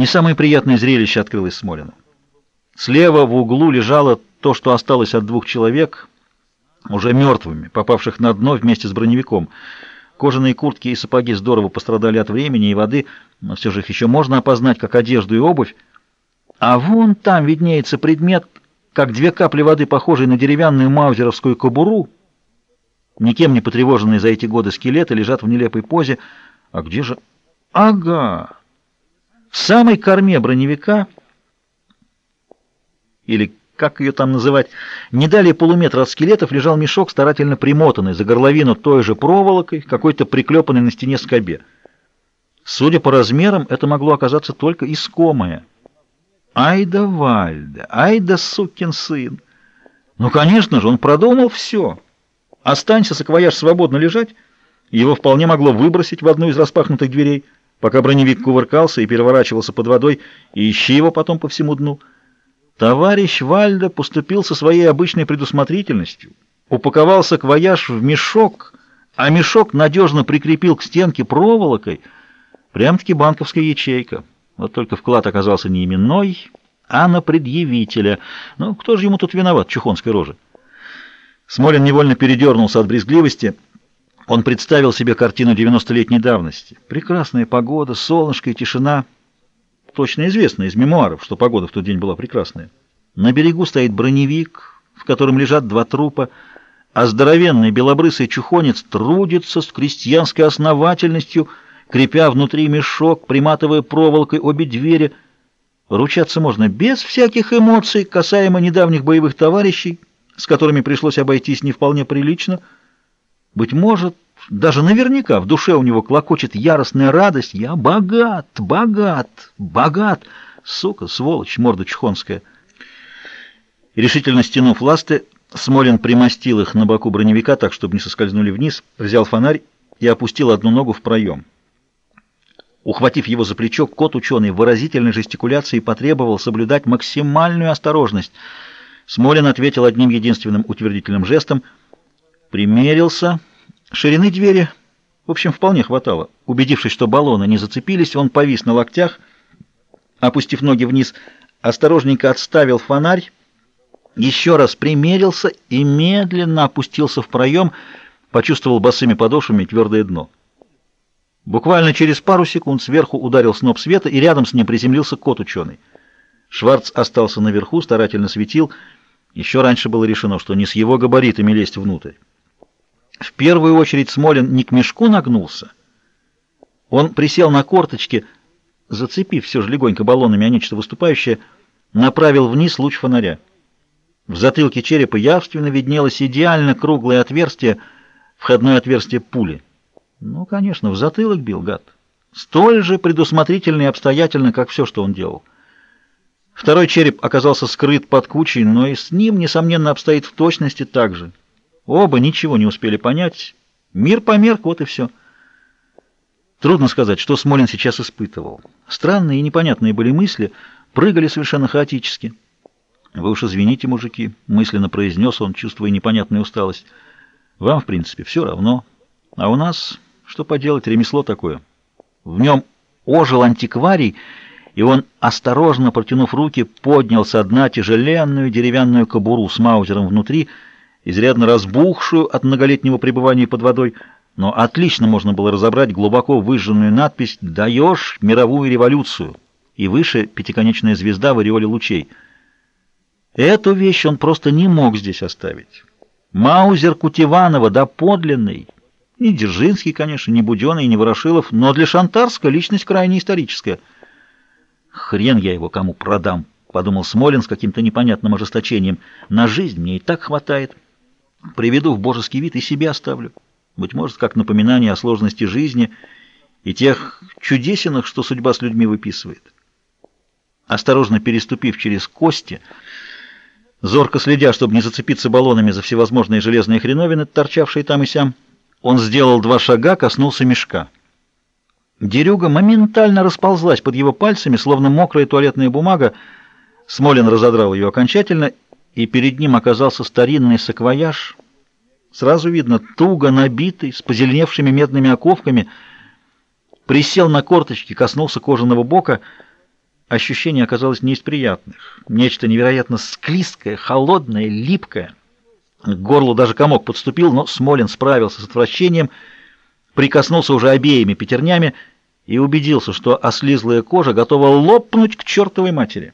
Не самое приятное зрелище открылось Смолину. Слева в углу лежало то, что осталось от двух человек, уже мертвыми, попавших на дно вместе с броневиком. Кожаные куртки и сапоги здорово пострадали от времени и воды, но все же их еще можно опознать как одежду и обувь. А вон там виднеется предмет, как две капли воды, похожие на деревянную маузеровскую кобуру. Никем не потревоженные за эти годы скелеты лежат в нелепой позе. А где же... Ага! Самой корме броневика, или как ее там называть, не далее полуметра от скелетов лежал мешок, старательно примотанный за горловину той же проволокой, какой-то приклепанной на стене скобе. Судя по размерам, это могло оказаться только искомое. Ай да Вальда, ай да сукин сын! Ну, конечно же, он продумал все. Останься саквояж свободно лежать, его вполне могло выбросить в одну из распахнутых дверей, пока броневик кувыркался и переворачивался под водой, и ищи его потом по всему дну. Товарищ Вальда поступил со своей обычной предусмотрительностью, упаковал саквояж в мешок, а мешок надежно прикрепил к стенке проволокой, прям-таки банковская ячейка. Вот только вклад оказался не именной, а на предъявителя. Ну, кто же ему тут виноват, чухонской рожи? Смолин невольно передернулся от брезгливости — он представил себе картину 90-летней давности. Прекрасная погода, солнышко и тишина. Точно известно из мемуаров, что погода в тот день была прекрасная. На берегу стоит броневик, в котором лежат два трупа, а здоровенный белобрысый чухонец трудится с крестьянской основательностью, крепя внутри мешок, приматывая проволокой обе двери. Ручаться можно без всяких эмоций, касаемо недавних боевых товарищей, с которыми пришлось обойтись не вполне прилично — быть может, даже наверняка в душе у него клокочет яростная радость. Я богат, богат, богат. Сука, сволочь, морда чухонская. решительно стянув ласты, Смолин примостил их на боку броневика так, чтобы не соскользнули вниз, взял фонарь и опустил одну ногу в проем. Ухватив его за плечо, кот-ученый выразительной жестикуляции потребовал соблюдать максимальную осторожность. Смолин ответил одним единственным утвердительным жестом — примерился. Ширины двери, в общем, вполне хватало. Убедившись, что баллоны не зацепились, он повис на локтях, опустив ноги вниз, осторожненько отставил фонарь, еще раз примерился и медленно опустился в проем, почувствовал босыми подошвами твердое дно. Буквально через пару секунд сверху ударил сноп света, и рядом с ним приземлился кот-ученый. Шварц остался наверху, старательно светил. Еще раньше было решено, что не с его габаритами лезть внутрь. В первую очередь Смолин не к мешку нагнулся. Он присел на корточки, зацепив все же легонько баллонами, а нечто выступающее, направил вниз луч фонаря. В затылке черепа явственно виднелось идеально круглое отверстие, входное отверстие пули. Ну, конечно, в затылок бил гад. Столь же предусмотрительно и обстоятельно, как все, что он делал. Второй череп оказался скрыт под кучей, но и с ним, несомненно, обстоит в точности так же. Оба ничего не успели понять. Мир померк, вот и все. Трудно сказать, что Смолин сейчас испытывал. Странные и непонятные были мысли, прыгали совершенно хаотически. «Вы уж извините, мужики», — мысленно произнес он, чувствуя непонятную усталость. «Вам, в принципе, все равно. А у нас, что поделать, ремесло такое». В нем ожил антикварий, и он, осторожно протянув руки, поднял со дна тяжеленную деревянную кобуру с маузером внутри — изрядно разбухшую от многолетнего пребывания под водой, но отлично можно было разобрать глубоко выжженную надпись «Даешь мировую революцию» и выше пятиконечная звезда в ореоле лучей. Эту вещь он просто не мог здесь оставить. Маузер Кутеванова, да подлинный. Не Дзержинский, конечно, не Буденный, не Ворошилов, но для Шантарска личность крайне историческая. «Хрен я его кому продам», — подумал Смолин с каким-то непонятным ожесточением. «На жизнь мне и так хватает». Приведу в божеский вид и себе оставлю. Быть может, как напоминание о сложности жизни и тех чудесинах, что судьба с людьми выписывает. Осторожно переступив через кости, зорко следя, чтобы не зацепиться баллонами за всевозможные железные хреновины, торчавшие там и сям, он сделал два шага, коснулся мешка. Дерюга моментально расползлась под его пальцами, словно мокрая туалетная бумага. Смолин разодрал ее окончательно и перед ним оказался старинный саквояж, сразу видно, туго набитый, с позеленевшими медными оковками, присел на корточки, коснулся кожаного бока. Ощущение оказалось не из приятных. Нечто невероятно склизкое, холодное, липкое. К горлу даже комок подступил, но Смолин справился с отвращением, прикоснулся уже обеими пятернями и убедился, что ослизлая кожа готова лопнуть к чертовой матери.